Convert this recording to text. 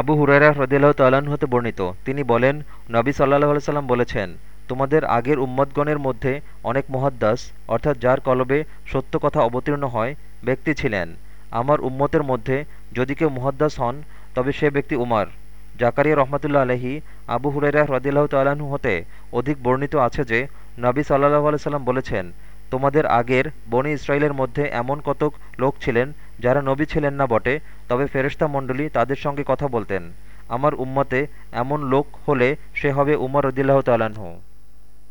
আবু হুরাইরা হ্রদিল্লাহ হতে বর্ণিত। তিনি বলেন, নবী সাল্লাহ সাল্লাম বলেছেন, তোমাদের আগের উম্মতগণের মধ্যে অনেক মহাদ্দাস, অর্থাৎ যার কলবে সত্য কথা অবতীর্ণ হয়, ব্যক্তি ছিলেন। আমার উম্মতের মধ্যে যদি কেউ মহাদ্দাস হন, তবে সে ব্যক্তি উমার। জাকারিয়া রহমতুল্লা আলহি আবু হুরাইরা হ্রদিল্লাহ তাল্লাহ্ন হতে অধিক বর্ণিত আছে যে, নবী সাল্লাহ আলাইসাল্লাম বলেছেন, তোমাদের আগের বনি ইসরায়েলের মধ্যে এমন কতক লোক ছিলেন যারা নবী ছিলেন না বটে, তবে ফেরেশতা মণ্ডলী তাদের সঙ্গে কথা বলতেন। আমার উম্মতে এমন লোক হলে সে হবে উমর রদিল্লাহ তাল্লাহ্ন